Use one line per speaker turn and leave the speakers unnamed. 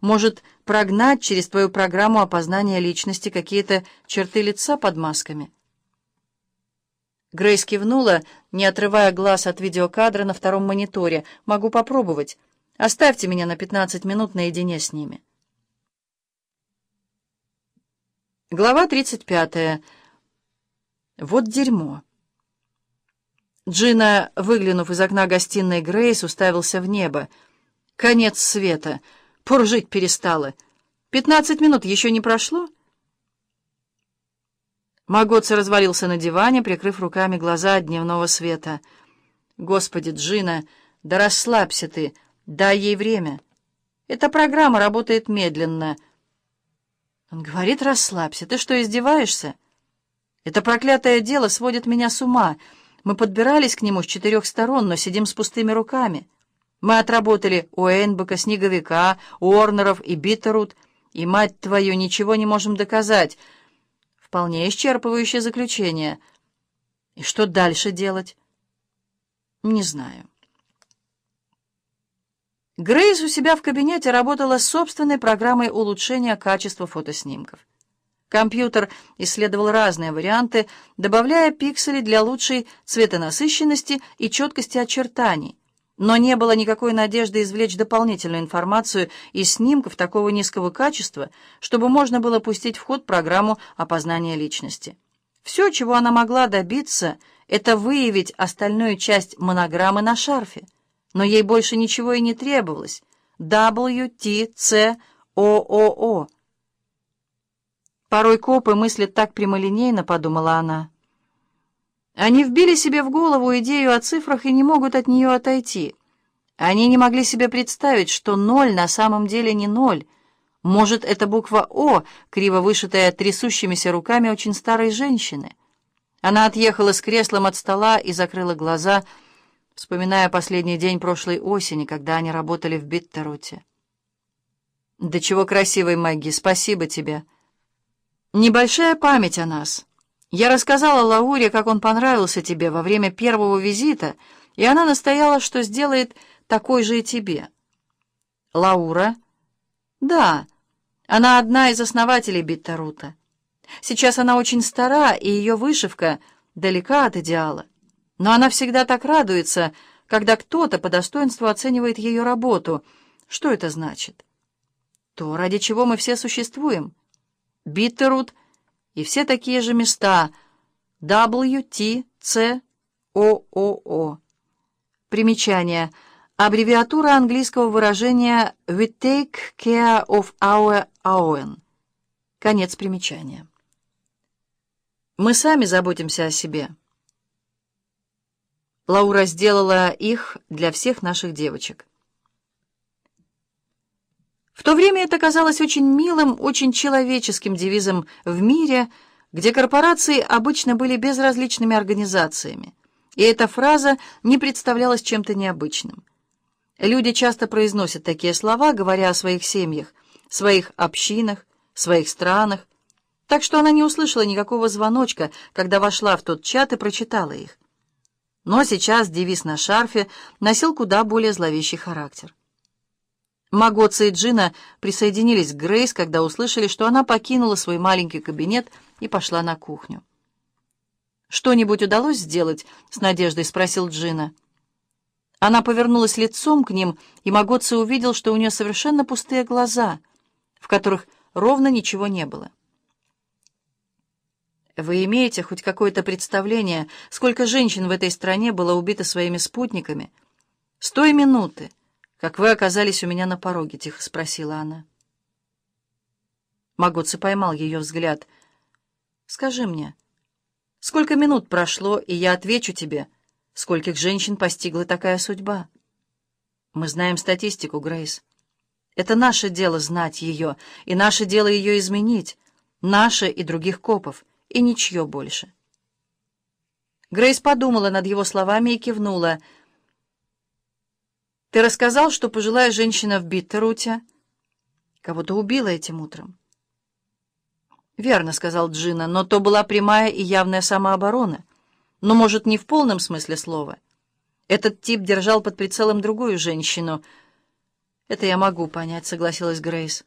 может прогнать через твою программу опознания личности какие-то черты лица под масками. Грейс кивнула, не отрывая глаз от видеокадра на втором мониторе. «Могу попробовать. Оставьте меня на 15 минут наедине с ними». Глава 35. Вот дерьмо. Джина, выглянув из окна гостиной Грейс, уставился в небо. Конец света. Поржить перестала. Пятнадцать минут еще не прошло? Магоца развалился на диване, прикрыв руками глаза от дневного света. «Господи, Джина, да расслабься ты, дай ей время. Эта программа работает медленно». Он говорит, расслабься. Ты что, издеваешься? Это проклятое дело сводит меня с ума. Мы подбирались к нему с четырех сторон, но сидим с пустыми руками. Мы отработали у Эйнбека, Снеговика, Уорнеров и Биттерут, и, мать твою, ничего не можем доказать. Вполне исчерпывающее заключение. И что дальше делать? Не знаю. Грейс у себя в кабинете работала с собственной программой улучшения качества фотоснимков. Компьютер исследовал разные варианты, добавляя пиксели для лучшей цветонасыщенности и четкости очертаний, но не было никакой надежды извлечь дополнительную информацию из снимков такого низкого качества, чтобы можно было пустить в ход программу опознания личности. Все, чего она могла добиться, это выявить остальную часть монограммы на шарфе но ей больше ничего и не требовалось. W-T-C-O-O-O. Порой копы мыслят так прямолинейно, подумала она. Они вбили себе в голову идею о цифрах и не могут от нее отойти. Они не могли себе представить, что ноль на самом деле не ноль. Может, это буква «О», криво вышитая трясущимися руками очень старой женщины. Она отъехала с креслом от стола и закрыла глаза, вспоминая последний день прошлой осени, когда они работали в Биттеруте. «Да чего красивой, Мэгги, спасибо тебе!» «Небольшая память о нас. Я рассказала Лауре, как он понравился тебе во время первого визита, и она настояла, что сделает такой же и тебе». «Лаура?» «Да, она одна из основателей Биттерута. Сейчас она очень стара, и ее вышивка далека от идеала. Но она всегда так радуется, когда кто-то по достоинству оценивает ее работу. Что это значит? То, ради чего мы все существуем. Биттерут и все такие же места. W, T, C, O, O, O. Примечание. Аббревиатура английского выражения «We take care of our own». Конец примечания. Мы сами заботимся о себе. Лаура сделала их для всех наших девочек. В то время это казалось очень милым, очень человеческим девизом в мире, где корпорации обычно были безразличными организациями, и эта фраза не представлялась чем-то необычным. Люди часто произносят такие слова, говоря о своих семьях, своих общинах, своих странах, так что она не услышала никакого звоночка, когда вошла в тот чат и прочитала их. Но сейчас девиз на шарфе носил куда более зловещий характер. Магоца и Джина присоединились к Грейс, когда услышали, что она покинула свой маленький кабинет и пошла на кухню. «Что-нибудь удалось сделать?» — с надеждой спросил Джина. Она повернулась лицом к ним, и Магоца увидел, что у нее совершенно пустые глаза, в которых ровно ничего не было. Вы имеете хоть какое-то представление, сколько женщин в этой стране было убито своими спутниками? С той минуты, как вы оказались у меня на пороге, — тихо спросила она. Магоци поймал ее взгляд. «Скажи мне, сколько минут прошло, и я отвечу тебе, скольких женщин постигла такая судьба? Мы знаем статистику, Грейс. Это наше дело знать ее, и наше дело ее изменить, наше и других копов» и ничье больше. Грейс подумала над его словами и кивнула. «Ты рассказал, что пожилая женщина в Биттеруте кого-то убила этим утром?» «Верно», — сказал Джина, — «но то была прямая и явная самооборона. Но, может, не в полном смысле слова. Этот тип держал под прицелом другую женщину. «Это я могу понять», — согласилась Грейс.